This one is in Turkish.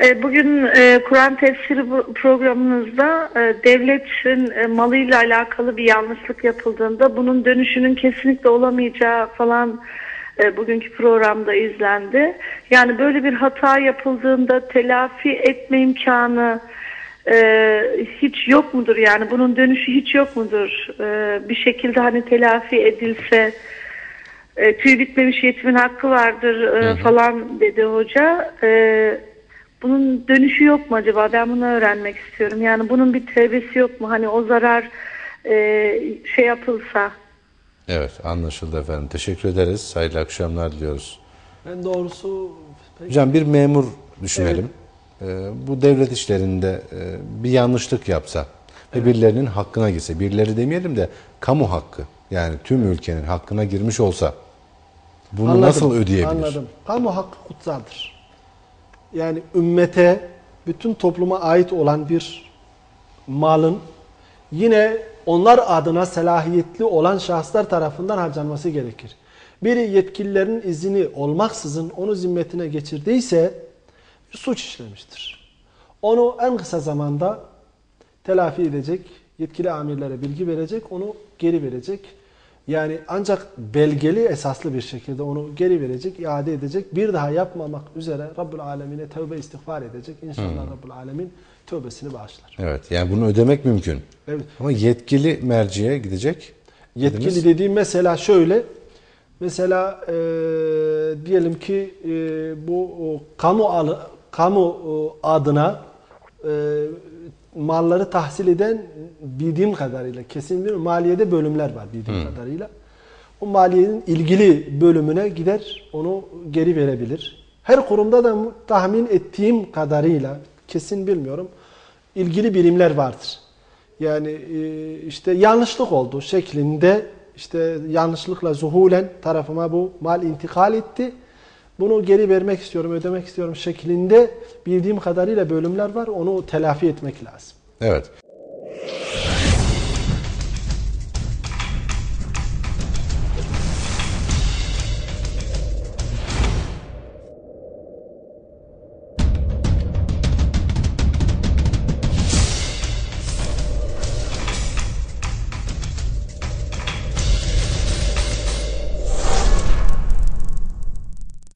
E, Bugün e, Kur'an tefsiri programınızda e, devletin malıyla alakalı bir yanlışlık yapıldığında bunun dönüşünün kesinlikle olamayacağı falan bugünkü programda izlendi. Yani böyle bir hata yapıldığında telafi etme imkanı hiç yok mudur? Yani bunun dönüşü hiç yok mudur? Bir şekilde hani telafi edilse tüy bitmemiş yetimin hakkı vardır falan dedi hoca. E, bunun dönüşü yok mu acaba? Ben bunu öğrenmek istiyorum. Yani bunun bir tevbesi yok mu? Hani o zarar e, şey yapılsa. Evet anlaşıldı efendim. Teşekkür ederiz. Hayırlı akşamlar diliyoruz. Ben doğrusu pek Hocam bir memur düşünelim. Ee, bu devlet işlerinde e, bir yanlışlık yapsa ve birilerinin hakkına girse, birileri demeyelim de kamu hakkı yani tüm ülkenin hakkına girmiş olsa bunu Anladım, nasıl ödeyebilir? Anladım. Kamu hakkı kutsaldır. Yani ümmete, bütün topluma ait olan bir malın yine onlar adına selahiyetli olan şahıslar tarafından harcanması gerekir. Biri yetkililerin izni olmaksızın onu zimmetine geçirdiyse suç işlemiştir. Onu en kısa zamanda telafi edecek, yetkili amirlere bilgi verecek, onu geri verecek. Yani ancak belgeli esaslı bir şekilde onu geri verecek, iade edecek. Bir daha yapmamak üzere Rabbül Alemin'e tövbe istiğfar edecek. İnşallah Rabbül Alemin tövbesini bağışlar. Evet yani bunu ödemek mümkün. Evet. Ama yetkili merciye gidecek. Yetkili dediniz. dediğim mesela şöyle. Mesela e, diyelim ki e, bu o, kamu alı, kamu e, adına e, malları tahsil eden bildiğim kadarıyla kesin bir maliyede bölümler var bildiğim kadarıyla. O maliyenin ilgili bölümüne gider onu geri verebilir. Her kurumda da tahmin ettiğim kadarıyla kesin bilmiyorum ilgili birimler vardır. Yani e, işte yanlışlık oldu şeklinde işte yanlışlıkla zuhulen tarafıma bu mal intikal etti. Bunu geri vermek istiyorum, ödemek istiyorum şeklinde bildiğim kadarıyla bölümler var. Onu telafi etmek lazım. Evet.